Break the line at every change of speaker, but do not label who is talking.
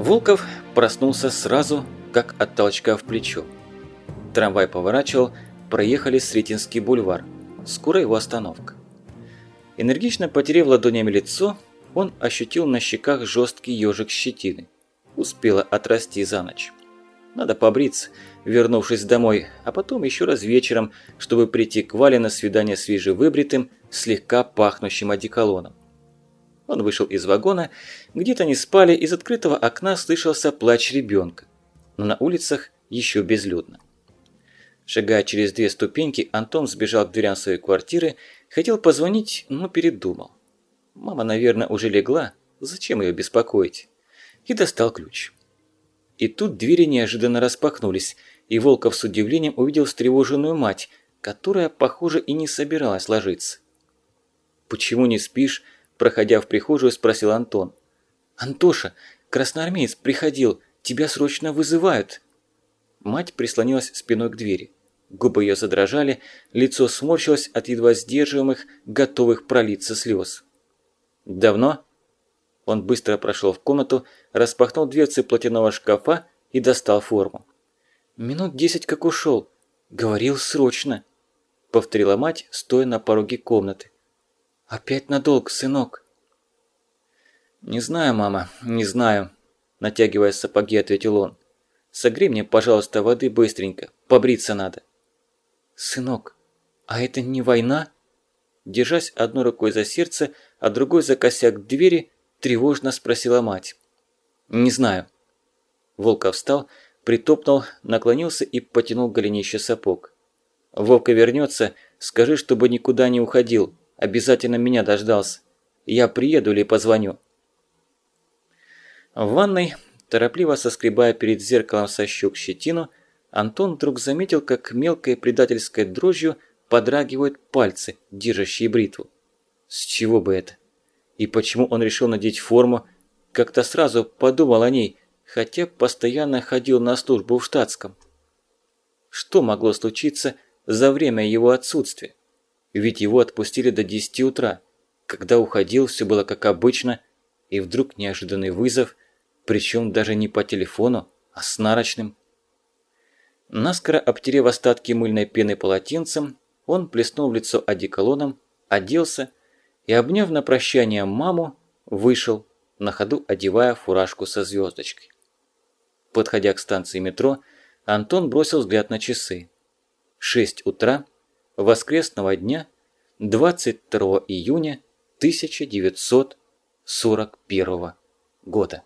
Волков проснулся сразу, как от толчка в плечо. Трамвай поворачивал, проехали Сретенский бульвар. Скоро его остановка. Энергично потеряв ладонями лицо, он ощутил на щеках жесткий ежик щетины. Успела отрасти за ночь. Надо побриться, вернувшись домой, а потом еще раз вечером, чтобы прийти к Вале на свидание свежевыбритым, слегка пахнущим одеколоном. Он вышел из вагона, где-то не спали, из открытого окна слышался плач ребенка. Но на улицах еще безлюдно. Шагая через две ступеньки, Антон сбежал к дверям своей квартиры, хотел позвонить, но передумал. Мама, наверное, уже легла, зачем ее беспокоить? И достал ключ. И тут двери неожиданно распахнулись, и Волков с удивлением увидел встревоженную мать, которая, похоже, и не собиралась ложиться. «Почему не спишь?» Проходя в прихожую, спросил Антон. «Антоша, красноармеец приходил, тебя срочно вызывают!» Мать прислонилась спиной к двери. Губы ее задрожали, лицо сморщилось от едва сдерживаемых, готовых пролиться слез. «Давно?» Он быстро прошел в комнату, распахнул дверцы платяного шкафа и достал форму. «Минут десять как ушел. Говорил срочно», – повторила мать, стоя на пороге комнаты. «Опять надолго, сынок?» «Не знаю, мама, не знаю», – натягивая сапоги, ответил он. «Согрей мне, пожалуйста, воды быстренько, побриться надо». «Сынок, а это не война?» Держась одной рукой за сердце, а другой за косяк двери, тревожно спросила мать. «Не знаю». Волков встал, притопнул, наклонился и потянул голенище сапог. «Вовка вернется, скажи, чтобы никуда не уходил, Обязательно меня дождался. Я приеду или позвоню. В ванной, торопливо соскребая перед зеркалом со щек щетину, Антон вдруг заметил, как мелкой предательской дрожью подрагивают пальцы, держащие бритву. С чего бы это? И почему он решил надеть форму? Как-то сразу подумал о ней, хотя постоянно ходил на службу в штатском. Что могло случиться за время его отсутствия? Ведь его отпустили до 10 утра. Когда уходил, все было как обычно, и вдруг неожиданный вызов, причем даже не по телефону, а с нарочным. Наскоро обтерев остатки мыльной пены полотенцем, он плеснул в лицо одеколоном, оделся и, обняв на прощание маму, вышел, на ходу одевая фуражку со звездочкой. Подходя к станции метро, Антон бросил взгляд на часы. 6 утра – воскресного дня 22 июня 1941 года.